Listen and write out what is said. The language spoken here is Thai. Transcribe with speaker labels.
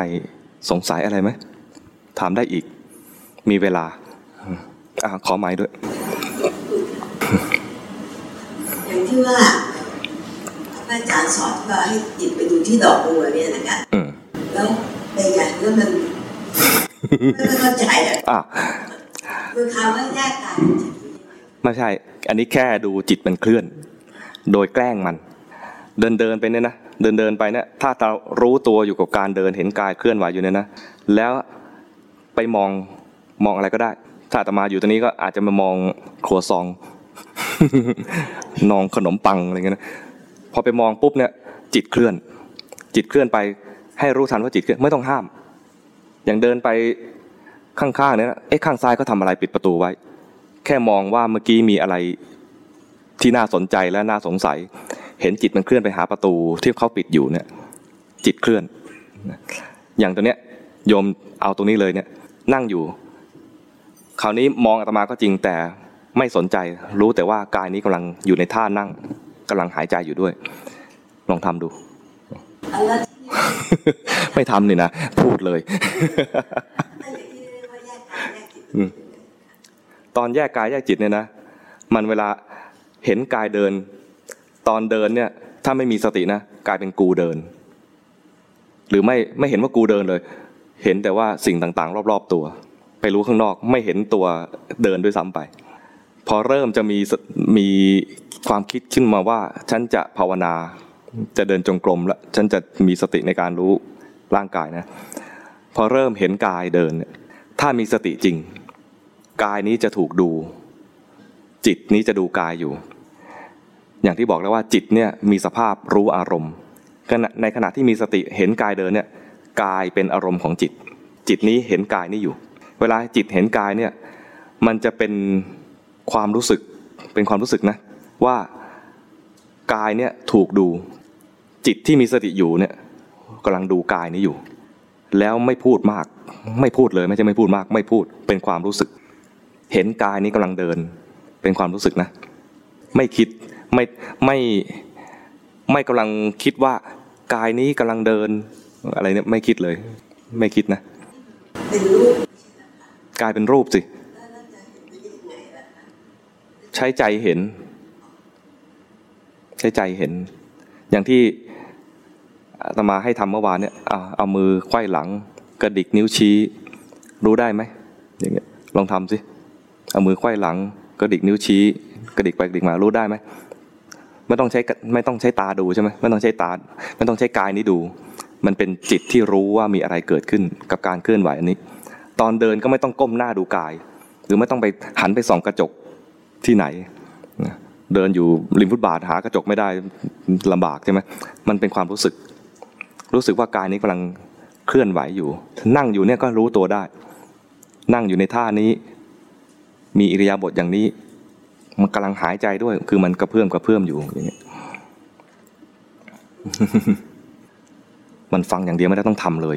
Speaker 1: รสงสัยอะไรไหมถามได้อีก มีเวลาอะขอไม้ด้วย
Speaker 2: อย่างที่ว่าพระอาจารย์สอนว่าให้จิตไปดูที่ดอกบัวเนี่ยนะคะ
Speaker 1: อืม
Speaker 2: แล้วเป็นไงแล้วมันไม่เข้าใจอะ
Speaker 1: อะ
Speaker 2: คือคำว่าแยกกายกับจิตคือยังไง
Speaker 1: ไม่ใช่ อันนี้แค่ดูจิตมันเคลื่อน โดยแกล้งมัน เดินเดินไปเนี่ยนะ เดินเดินไปเนี่ยถ้าเรารู้ตัวอยู่กับการเดินเห็นกายเคลื่อนไหวอยู่เนี่ยนะแล้วไปมองมองอะไรก็ได้ ถ้าอาตมาอยู่ตรงนี้ก็อาจจะมามองครัวซองนองขนมปังอะไรเงี้ยนะพอไปมองปุ๊บเนี่ย จิตเคลื่อน จิตเคลื่อนไป ให้รู้ทันว่าจิตเคลื่อนไม่ต้องห้าม อย่างเดินไปข้างๆเนี่ยนะเอ๊ะข้างซ้ายเขาทำอะไรปิดประตูไว้ แค่มองว่าเมื่อกี้มีอะไรที่น่าสนใจและน่าสงสัย เห็นจิตมันเคลื่อนไปหาประตูที่เขาปิดอยู่เนี่ย จิตเคลื่อน อย่างตัวเนี้ยโยมเอาตรงนี้เลยเนี่ย นั่งอยู่ คราวนี้มองอาตมาก็จริงแต่ไม่สนใจรู้แต่ว่ากายนี้กำลังอยู่ในท่านั่งกำลังหายใจอยู่ด้วย ลองทำดู ไม่ทำนี่นะพูดเลย
Speaker 2: ต
Speaker 1: อนแยกกายแยกจิตเนี่ยนะ มันเวลาเห็นกายเดิน ตอนเดินเนี่ย ถ้าไม่มีสตินะกลายเป็นกูเดิน หรือไม่ไม่เห็นว่ากูเดินเลย เห็นแต่ว่าสิ่งต่างๆ รอบๆตัว ไปรู้ข้างนอกไม่เห็นตัวเดินด้วยซ้ำไป พอเริ่มจะมีมีความคิดขึ้นมาว่า ฉันจะภาวนา จะเดินจงกรมแล้วฉันจะมีสติในการรู้ร่างกายนะ พอเริ่มเห็นกายเดิน ถ้ามีสติจริง กายนี้จะถูกดู จิตนี้จะดูกายอยู่ อย่างที่บอกแล้วว่าจิตเนี่ยมีสภาพรู้อารมณ์ในขณะที่มีสติเห็นกายเดินเนี่ยกายเป็นอารมณ์ของจิต จิตนี้เห็นกายนี้อยู่ เวลาจิตเห็นกายเนี่ยมันจะเป็นความรู้สึกเป็นความรู้สึกนะว่ากายเนี่ยถูกดู จิตที่มีสติอยู่เนี่ยกำลังดูกายนี้อยู่ แล้วไม่พูดมาก ไม่พูดเลยไม่ใช่ไม่พูดมาก ไม่พูดเป็นความรู้สึก เห็นกายนี้กำลังเดิน เป็นความรู้สึกนะ ไม่คิด ไม่ไม่ไม่กำลังคิดว่ากายนี้กำลังเดิน อะไรเนี่ยไม่คิดเลย ไม่คิดนะ
Speaker 2: เป็นรูป
Speaker 1: กลายเป็นรูปสิใช้ใจเห็น ใช้ใจเห็น อย่างที่ตมาให้ทำเมื่อวานเนี่ยเอาเอามือไขว้หลัง กระดิกนิ้วชี้ รู้ได้ไหมอย่างเงี้ยลองทำสิเอามือไขว้หลัง กระดิกนิ้วชี้ กระดิกไปกระดิกมารู้ได้ไหม ไม่ต้องใช้ไม่ต้องใช้ตาดูใช่ไหมไม่ต้องใช้ตาไม่ต้องใช้กายนี้ดู มันเป็นจิตที่รู้ว่ามีอะไรเกิดขึ้นกับการเคลื่อนไหวอันนี้ ตอนเดินก็ไม่ต้องก้มหน้าดูกาย หรือไม่ต้องไปหันไปส่องกระจกที่ไหน เดินอยู่ริมฟุตบาทหากระจกไม่ได้ลำบากใช่ไหมมันเป็นความรู้สึก รู้สึกว่ากายนี้กำลังเคลื่อนไหวอยู่ นั่งอยู่เนี่ยก็รู้ตัวได้ นั่งอยู่ในท่านี้ มีอิริยาบถอย่างนี้ มันกำลังหายใจด้วย คือมันกระเพื่อมกระเพื่อมอยู่อย่างเงี้ยมันฟังอย่างเดียวไม่ได้ต้องทำเลย